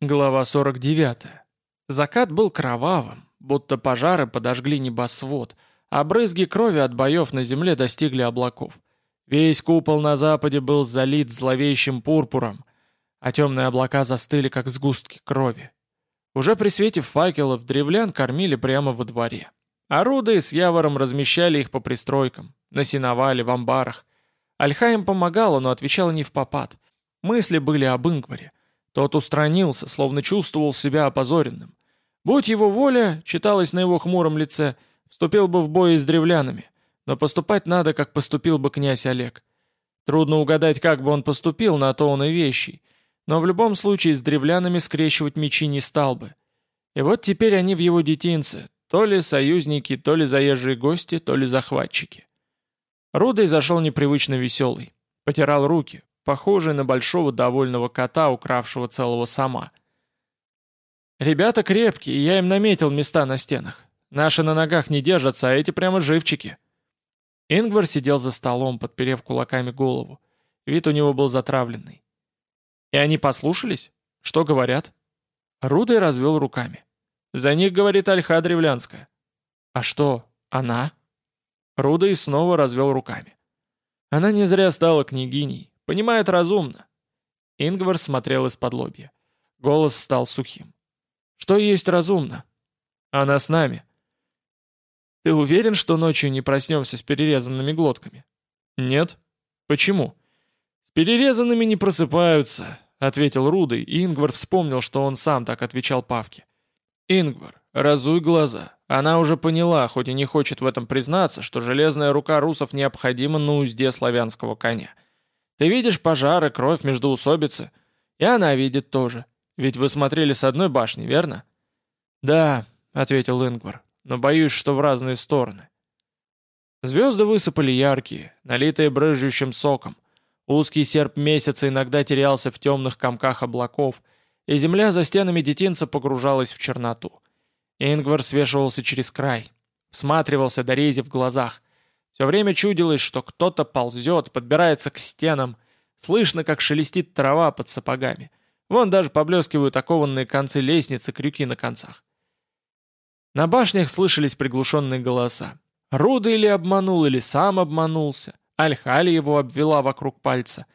Глава 49. Закат был кровавым, будто пожары подожгли небосвод, а брызги крови от боев на земле достигли облаков. Весь купол на западе был залит зловещим пурпуром, а темные облака застыли, как сгустки крови. Уже при свете факелов древлян кормили прямо во дворе. Оруды с явором размещали их по пристройкам, на сеновале, в амбарах. Альха им помогала, но отвечала не в попад. Мысли были об Ингваре. Тот устранился, словно чувствовал себя опозоренным. Будь его воля, читалось на его хмуром лице, вступил бы в бой с древлянами. Но поступать надо, как поступил бы князь Олег. Трудно угадать, как бы он поступил, на то он и вещий. Но в любом случае с древлянами скрещивать мечи не стал бы. И вот теперь они в его детинце, то ли союзники, то ли заезжие гости, то ли захватчики. Рудой зашел непривычно веселый. Потирал руки, похожий на большого довольного кота, укравшего целого сама. «Ребята крепкие, я им наметил места на стенах. Наши на ногах не держатся, а эти прямо живчики». Ингвар сидел за столом, подперев кулаками голову. Вид у него был затравленный. «И они послушались? Что говорят?» Рудой развел руками. «За них говорит Альха Древлянская». «А что, она?» Рудой снова развел руками. «Она не зря стала княгиней. Понимает разумно. Ингвар смотрел из-под лобья. Голос стал сухим. Что есть разумно? Она с нами. Ты уверен, что ночью не проснемся с перерезанными глотками? Нет. Почему? С перерезанными не просыпаются, ответил Рудой, и Ингвар вспомнил, что он сам так отвечал Павке. Ингвар, разуй глаза. Она уже поняла, хоть и не хочет в этом признаться, что железная рука русов необходима на узде славянского коня — ты видишь пожары, кровь, междоусобицы. И она видит тоже. Ведь вы смотрели с одной башни, верно?» «Да», — ответил Ингвар, — «но боюсь, что в разные стороны». Звезды высыпали яркие, налитые брызжущим соком. Узкий серп месяца иногда терялся в темных комках облаков, и земля за стенами детинца погружалась в черноту. Ингвар свешивался через край, всматривался до рези в глазах, все время чудилось, что кто-то ползет, подбирается к стенам. Слышно, как шелестит трава под сапогами. Вон даже поблескивают окованные концы лестницы, крюки на концах. На башнях слышались приглушенные голоса. Руда или обманул, или сам обманулся. Альхали его обвела вокруг пальца.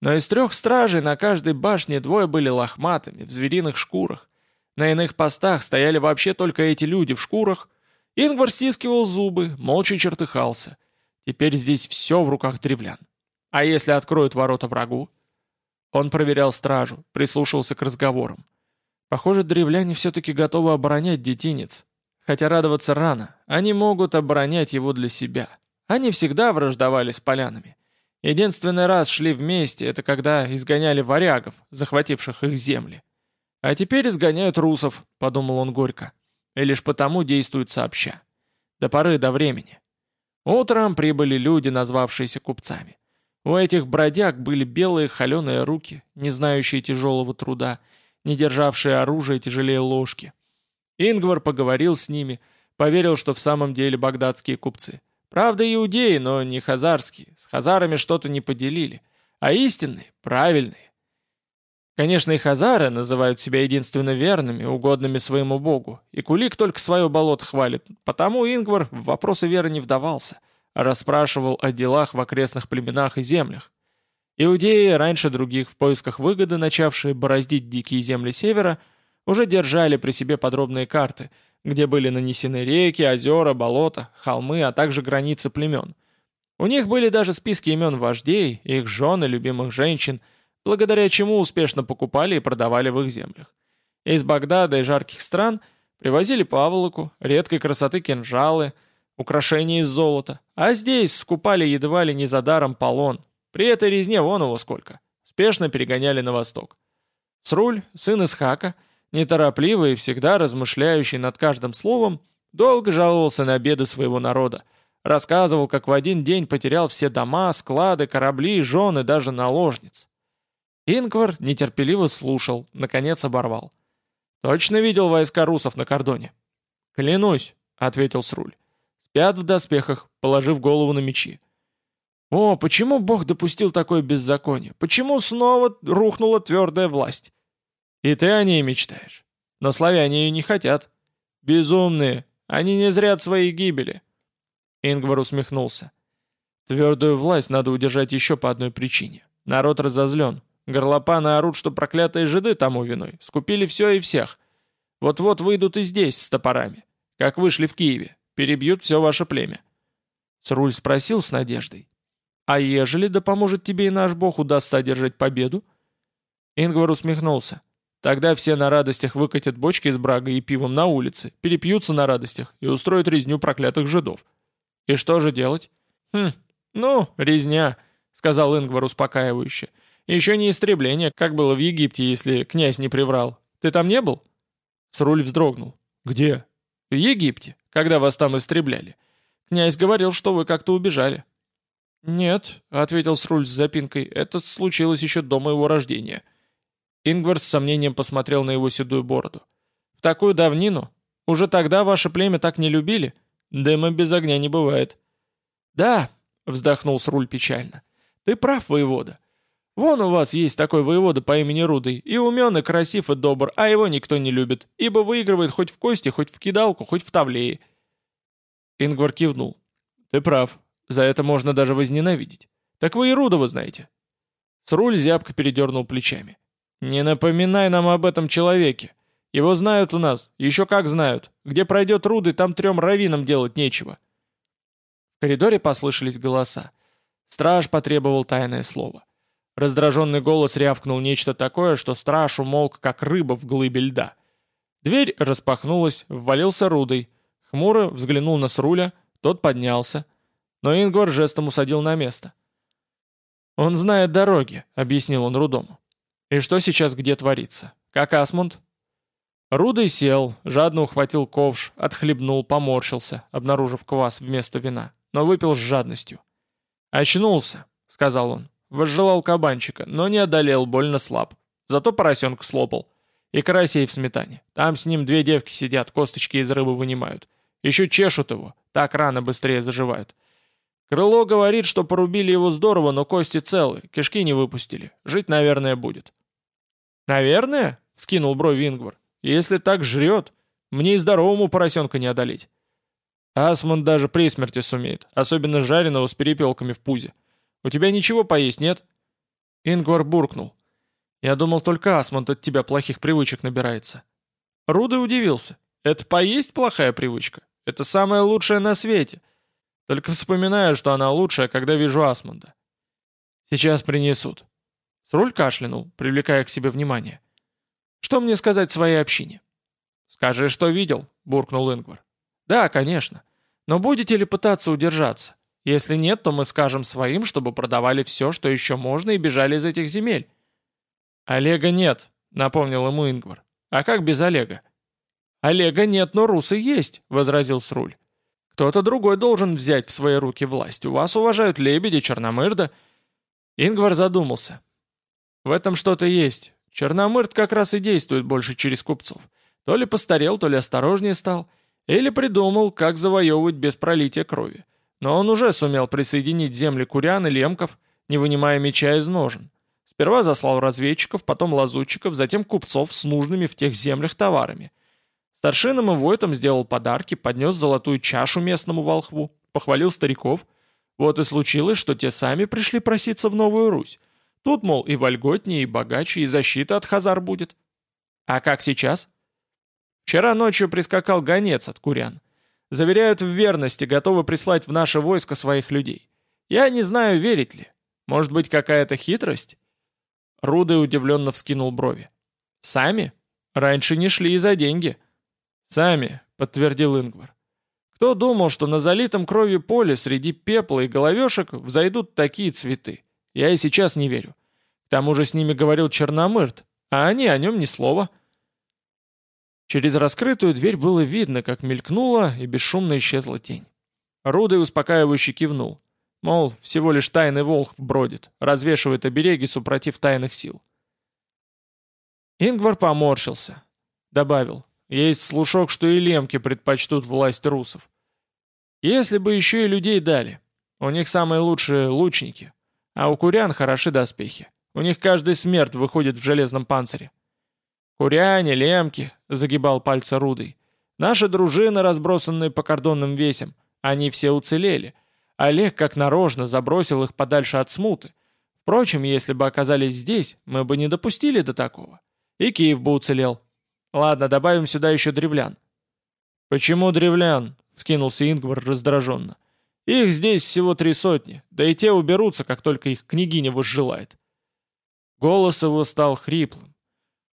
Но из трех стражей на каждой башне двое были лохматыми, в звериных шкурах. На иных постах стояли вообще только эти люди в шкурах. Ингвар стискивал зубы, молча чертыхался. Теперь здесь все в руках древлян. А если откроют ворота врагу? Он проверял стражу, прислушивался к разговорам. Похоже, древляне все-таки готовы оборонять детинец. Хотя радоваться рано, они могут оборонять его для себя. Они всегда враждовали с полянами. Единственный раз шли вместе, это когда изгоняли варягов, захвативших их земли. А теперь изгоняют русов, подумал он горько. И лишь потому действуют сообща. До поры до времени. Утром прибыли люди, назвавшиеся купцами. У этих бродяг были белые холеные руки, не знающие тяжелого труда, не державшие оружие тяжелее ложки. Ингвар поговорил с ними, поверил, что в самом деле багдадские купцы. Правда, иудеи, но не хазарские. С хазарами что-то не поделили. А истинные, правильные. Конечно, и хазары называют себя единственно верными, угодными своему богу, и Кулик только свое болото хвалит, потому Ингвар в вопросы веры не вдавался, а расспрашивал о делах в окрестных племенах и землях. Иудеи, раньше других в поисках выгоды, начавшие бороздить дикие земли севера, уже держали при себе подробные карты, где были нанесены реки, озера, болота, холмы, а также границы племен. У них были даже списки имен вождей, их жен и любимых женщин – благодаря чему успешно покупали и продавали в их землях. Из Багдада и жарких стран привозили паволоку, редкой красоты кинжалы, украшения из золота, а здесь скупали едва ли не за даром полон. При этой резне вон его сколько. Спешно перегоняли на восток. Сруль, сын Исхака, неторопливый и всегда размышляющий над каждым словом, долго жаловался на беды своего народа, рассказывал, как в один день потерял все дома, склады, корабли, жены, даже наложниц. Ингвар нетерпеливо слушал, наконец оборвал. «Точно видел войска русов на кордоне?» «Клянусь», — ответил Сруль. «Спят в доспехах, положив голову на мечи». «О, почему Бог допустил такое беззаконие? Почему снова рухнула твердая власть?» И ты о ней мечтаешь. Но славяне ее не хотят. Безумные, они не зрят своей гибели. Ингвар усмехнулся. Твердую власть надо удержать еще по одной причине. Народ разозлен. Горлопаны орут, что проклятые жиды тому виной. Скупили все и всех. Вот-вот выйдут и здесь с топорами. Как вышли в Киеве. Перебьют все ваше племя. Сруль спросил с надеждой. «А ежели да поможет тебе и наш бог удастся одержать победу?» Ингвар усмехнулся. «Тогда все на радостях выкатят бочки с брагой и пивом на улице, перепьются на радостях и устроят резню проклятых жидов. И что же делать?» «Хм, ну, резня», — сказал Ингвар успокаивающе. «Еще не истребление, как было в Египте, если князь не приврал. Ты там не был?» Сруль вздрогнул. «Где?» «В Египте, когда вас там истребляли. Князь говорил, что вы как-то убежали». «Нет», — ответил Сруль с запинкой, — «это случилось еще до моего рождения». Ингвар с сомнением посмотрел на его седую бороду. «В такую давнину? Уже тогда ваше племя так не любили? Дыма без огня не бывает». «Да», — вздохнул Сруль печально, — «ты прав, воевода. Вон у вас есть такой воевода по имени Рудый, и умен, и красив, и добр, а его никто не любит, ибо выигрывает хоть в кости, хоть в кидалку, хоть в тавлее. Ингвар кивнул. «Ты прав. За это можно даже возненавидеть. Так вы и Рудова знаете». Сруль зябко передернул плечами. «Не напоминай нам об этом человеке. Его знают у нас, еще как знают. Где пройдет Руды, там трем раввинам делать нечего». В коридоре послышались голоса. Страж потребовал тайное слово. Раздраженный голос рявкнул нечто такое, что страж умолк, как рыба в глыбе льда. Дверь распахнулась, ввалился Рудой — Хмуро взглянул на Сруля, тот поднялся, но Ингвар жестом усадил на место. «Он знает дороги», — объяснил он Рудому. «И что сейчас где творится? Как Асмунд?» Рудой сел, жадно ухватил ковш, отхлебнул, поморщился, обнаружив квас вместо вина, но выпил с жадностью. «Очнулся», — сказал он. Возжелал кабанчика, но не одолел, больно слаб. Зато поросенка слопал. И карасей в сметане. Там с ним две девки сидят, косточки из рыбы вынимают. Еще чешут его, так рано быстрее заживают. Крыло говорит, что порубили его здорово, но кости целы, кишки не выпустили. Жить, наверное, будет. «Наверное?» — скинул бровь Ингвар. «Если так жрет, мне и здоровому поросенка не одолеть». Асмунд даже при смерти сумеет, особенно жареного с перепелками в пузе. У тебя ничего поесть нет?» Ингвар буркнул. «Я думал, только Асмунд от тебя плохих привычек набирается». Руда удивился. «Это поесть плохая привычка? Это самое лучшее на свете. Только вспоминаю, что она лучшая, когда вижу Асмунда. Сейчас принесут. Сруль кашлянул, привлекая к себе внимание. Что мне сказать своей общине? Скажи, что видел, буркнул Ингвар. Да, конечно. Но будете ли пытаться удержаться? Если нет, то мы скажем своим, чтобы продавали все, что еще можно, и бежали из этих земель. Олега нет, напомнил ему Ингвар. А как без Олега? «Олега нет, но русы есть», — возразил Сруль. «Кто-то другой должен взять в свои руки власть. У вас уважают лебеди, черномырда». Ингвар задумался. «В этом что-то есть. Черномырд как раз и действует больше через купцов. То ли постарел, то ли осторожнее стал. Или придумал, как завоевывать без пролития крови. Но он уже сумел присоединить земли курян и лемков, не вынимая меча из ножен. Сперва заслал разведчиков, потом лазутчиков, затем купцов с нужными в тех землях товарами. Старшинам и войтам сделал подарки, поднес золотую чашу местному волхву, похвалил стариков. Вот и случилось, что те сами пришли проситься в Новую Русь. Тут, мол, и вольготнее, и богаче, и защита от хазар будет. А как сейчас? Вчера ночью прискакал гонец от курян. Заверяют в верности, готовы прислать в наше войско своих людей. Я не знаю, верить ли. Может быть, какая-то хитрость? Рудый удивленно вскинул брови. Сами? Раньше не шли и за деньги. «Сами», — подтвердил Ингвар. «Кто думал, что на залитом кровью поле среди пепла и головешек взойдут такие цветы? Я и сейчас не верю. К тому же с ними говорил Черномырт, а они о нем ни слова». Через раскрытую дверь было видно, как мелькнула и бесшумно исчезла тень. Рудой успокаивающе кивнул. Мол, всего лишь тайный волх бродит, развешивает обереги супротив тайных сил. Ингвар поморщился. Добавил. Есть слушок, что и лемки предпочтут власть русов. Если бы еще и людей дали. У них самые лучшие лучники. А у курян хороши доспехи. У них каждый смерть выходит в железном панцире. «Куряне, лемки», — загибал пальцы Рудой. «Наши дружины, разбросанные по кордонным весям, они все уцелели. Олег как нарочно забросил их подальше от смуты. Впрочем, если бы оказались здесь, мы бы не допустили до такого. И Киев бы уцелел. Ладно, добавим сюда еще древлян». «Почему древлян?» — скинулся Ингвар раздраженно. «Их здесь всего три сотни, да и те уберутся, как только их княгиня возжелает». Голос его стал хриплым.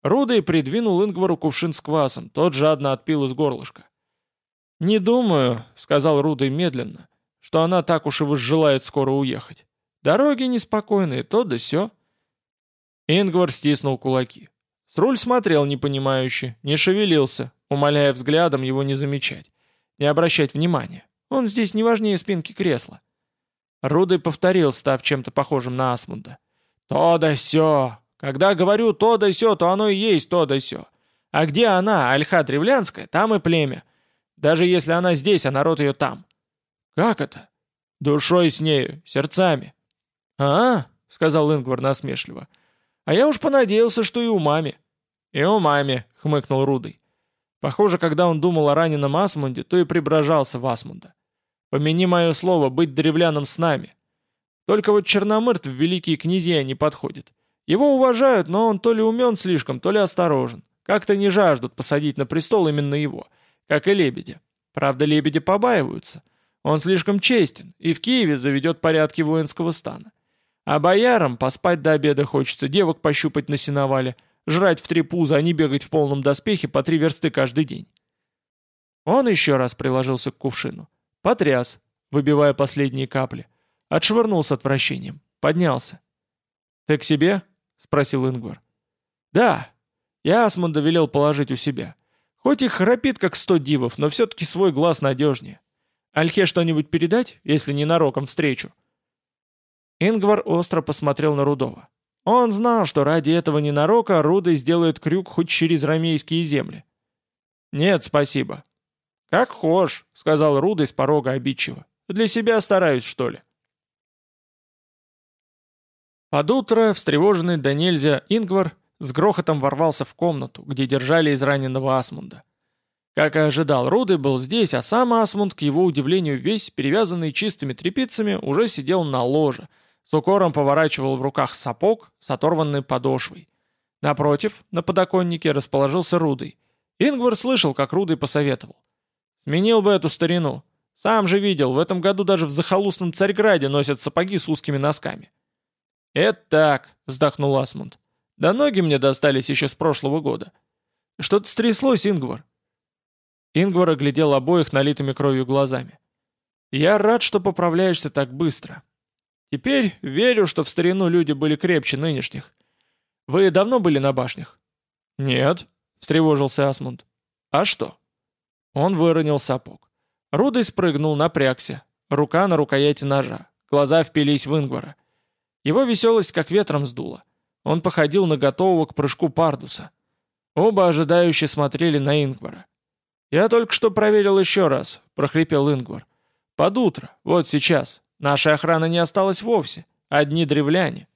Рудой придвинул Ингвару кувшин с квасом, тот жадно отпил из горлышка. «Не думаю», — сказал Рудой медленно, — «что она так уж и возжелает скоро уехать. Дороги неспокойные, то да сё». Ингвар стиснул кулаки. Сруль смотрел непонимающе, не шевелился, умоляя взглядом его не замечать, не обращать внимания. Он здесь не важнее спинки кресла. Рудой повторил, став чем-то похожим на Асмунда. «То да сё! Когда говорю то да сё, то оно и есть то да сё. А где она, Альха Древлянская, там и племя. Даже если она здесь, а народ ее там». «Как это?» «Душой с нею, сердцами». «А, -а — сказал Ингвар насмешливо, — а я уж понадеялся, что и у мами». «И у мами», — хмыкнул Рудый. Похоже, когда он думал о раненом Асмунде, то и преображался в Асмунда. «Помяни мое слово, быть древляном с нами. Только вот Черномырт в великие князья не подходит. Его уважают, но он то ли умен слишком, то ли осторожен. Как-то не жаждут посадить на престол именно его, как и Лебедя. Правда, Лебедя побаиваются. Он слишком честен и в Киеве заведет порядки воинского стана. А боярам поспать до обеда хочется, девок пощупать на сеновале, жрать в три пуза, а не бегать в полном доспехе по три версты каждый день. Он еще раз приложился к кувшину. Потряс, выбивая последние капли. Отшвырнул с отвращением. Поднялся. «Ты к себе?» — спросил Ингвар. «Да. Я Асмунда велел положить у себя. Хоть и храпит, как сто дивов, но все-таки свой глаз надежнее. Альхе что-нибудь передать, если не нароком встречу?» Ингвар остро посмотрел на Рудова. Он знал, что ради этого ненарока Рудой сделает крюк хоть через ромейские земли. «Нет, спасибо». «Как хошь», — сказал Рудой с порога обидчиво. «Для себя стараюсь, что ли?» Под утро, встревоженный до нельзя, Ингвар с грохотом ворвался в комнату, где держали израненного Асмунда. Как и ожидал, Руды был здесь, а сам Асмунд, к его удивлению, весь, перевязанный чистыми тряпицами, уже сидел на ложе, с укором поворачивал в руках сапог с оторванной подошвой. Напротив, на подоконнике расположился Рудый. Ингвар слышал, как Рудый посоветовал. «Сменил бы эту старину. Сам же видел, в этом году даже в захолустном Царьграде носят сапоги с узкими носками». «Это так», — вздохнул Асмунд. Да ноги мне достались еще с прошлого года. Что-то стряслось, Ингвар. Ингвар оглядел обоих налитыми кровью глазами. «Я рад, что поправляешься так быстро. Теперь верю, что в старину люди были крепче нынешних. Вы давно были на башнях?» «Нет», — встревожился Асмунд. «А что?» Он выронил сапог. Рудой спрыгнул, напрягся. Рука на рукояти ножа. Глаза впились в Ингвара. Его веселость как ветром сдула. Он походил на готового к прыжку Пардуса. Оба ожидающе смотрели на Ингвара. «Я только что проверил еще раз», — прохрипел Ингвар. «Под утро, вот сейчас. Нашей охраны не осталось вовсе. Одни древляне.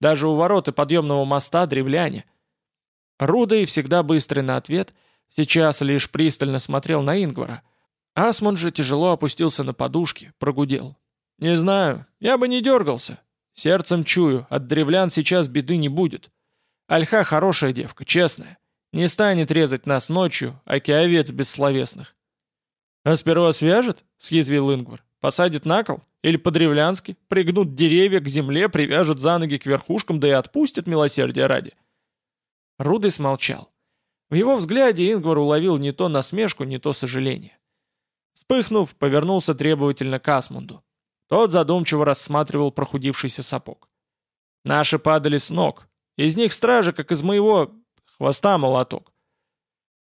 Даже у ворот и подъемного моста древляне». Рудой, всегда быстрый на ответ, сейчас лишь пристально смотрел на Ингвара. Асмунд же тяжело опустился на подушки, прогудел. «Не знаю, я бы не дергался. Сердцем чую, от древлян сейчас беды не будет. Альха хорошая девка, честная. Не станет резать нас ночью, аки овец бессловесных. «А сперва свяжет?» — съязвил Ингвар. «Посадит на кол? Или по-древлянски? Пригнут деревья к земле, привяжут за ноги к верхушкам, да и отпустят милосердие ради». Рудый смолчал. В его взгляде Ингвар уловил не то насмешку, не то сожаление. Вспыхнув, повернулся требовательно к Асмунду. Тот задумчиво рассматривал прохудившийся сапог. «Наши падали с ног. Из них стражи, как из моего хвоста молоток.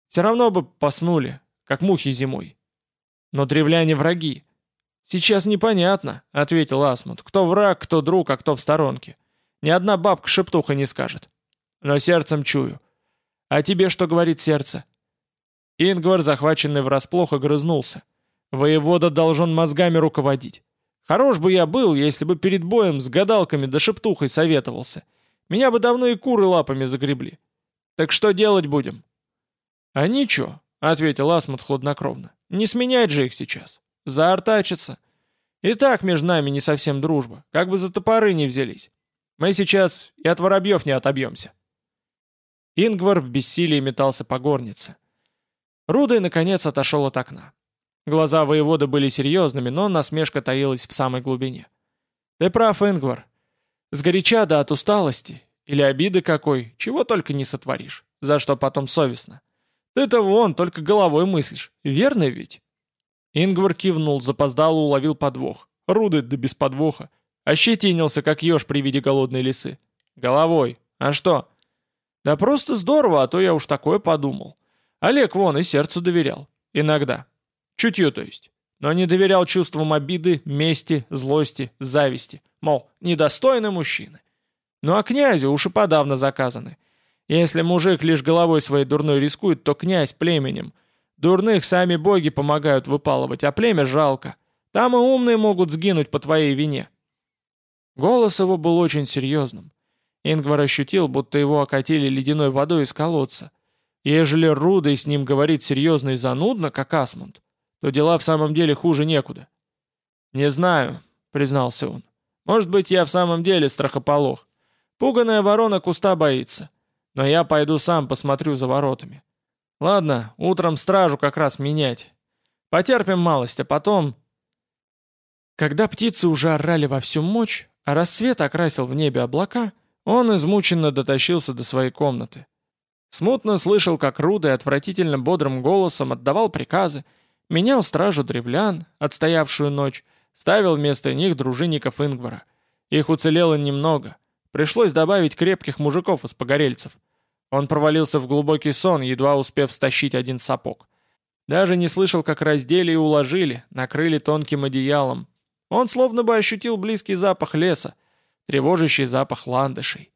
Все равно бы поснули, как мухи зимой. Но древляне враги. Сейчас непонятно, — ответил Асмут, — кто враг, кто друг, а кто в сторонке. Ни одна бабка-шептуха не скажет. Но сердцем чую. А тебе что говорит сердце?» Ингвар, захваченный врасплох, огрызнулся. «Воевода должен мозгами руководить. Хорош бы я был, если бы перед боем с гадалками да шептухой советовался. Меня бы давно и куры лапами загребли. Так что делать будем?» «А ничего», — ответил Асмут хладнокровно. «Не сменять же их сейчас. Заортачатся. И так между нами не совсем дружба, как бы за топоры не взялись. Мы сейчас и от воробьев не отобьемся». Ингвар в бессилии метался по горнице. Рудой, наконец, отошел от окна. Глаза воевода были серьезными, но насмешка таилась в самой глубине. «Ты прав, Ингвар. Сгоряча да от усталости, или обиды какой, чего только не сотворишь, за что потом совестно. Ты-то вон, только головой мыслишь, верно ведь?» Ингвар кивнул, запоздало уловил подвох. Руды да без подвоха. Ощетинился, как еж при виде голодной лисы. «Головой. А что?» «Да просто здорово, а то я уж такое подумал. Олег вон и сердцу доверял. Иногда. Чутью, то есть. Но не доверял чувствам обиды, мести, злости, зависти. Мол, недостойны мужчины. Ну а князю уж и подавно заказаны. Если мужик лишь головой своей дурной рискует, то князь племенем. Дурных сами боги помогают выпалывать, а племя жалко. Там и умные могут сгинуть по твоей вине. Голос его был очень серьезным. Ингвар ощутил, будто его окатили ледяной водой из колодца. Ежели Рудой с ним говорит серьезно и занудно, как Асмунд, то дела в самом деле хуже некуда. «Не знаю», — признался он. «Может быть, я в самом деле страхополох. Пуганая ворона куста боится. Но я пойду сам посмотрю за воротами. Ладно, утром стражу как раз менять. Потерпим малость, а потом...» Когда птицы уже орали во всю мощь, а рассвет окрасил в небе облака, он измученно дотащился до своей комнаты. Смутно слышал, как Рудый отвратительно бодрым голосом отдавал приказы, менял стражу древлян, отстоявшую ночь, ставил вместо них дружинников Ингвара. Их уцелело немного. Пришлось добавить крепких мужиков из погорельцев. Он провалился в глубокий сон, едва успев стащить один сапог. Даже не слышал, как раздели и уложили, накрыли тонким одеялом. Он словно бы ощутил близкий запах леса, тревожащий запах ландышей.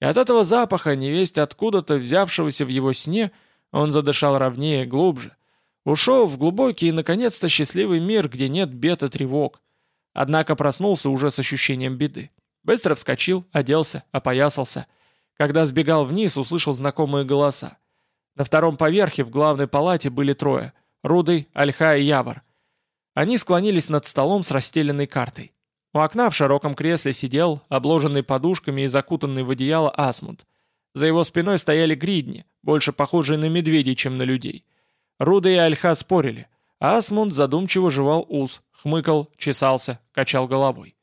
И от этого запаха, невесть откуда-то взявшегося в его сне, он задышал ровнее, глубже. Ушел в глубокий и, наконец-то, счастливый мир, где нет бед и тревог. Однако проснулся уже с ощущением беды. Быстро вскочил, оделся, опоясался. Когда сбегал вниз, услышал знакомые голоса. На втором поверхе в главной палате были трое — Рудый, Альха и Явор. Они склонились над столом с расстеленной картой. У окна в широком кресле сидел, обложенный подушками и закутанный в одеяло Асмунд. За его спиной стояли гридни, больше похожие на медведей, чем на людей. Руда и Альха спорили, Асмунд задумчиво жевал ус, хмыкал, чесался, качал головой.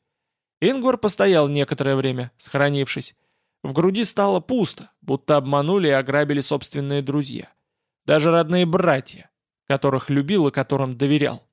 Ингвар постоял некоторое время, схоронившись. В груди стало пусто, будто обманули и ограбили собственные друзья. Даже родные братья, которых любил и которым доверял.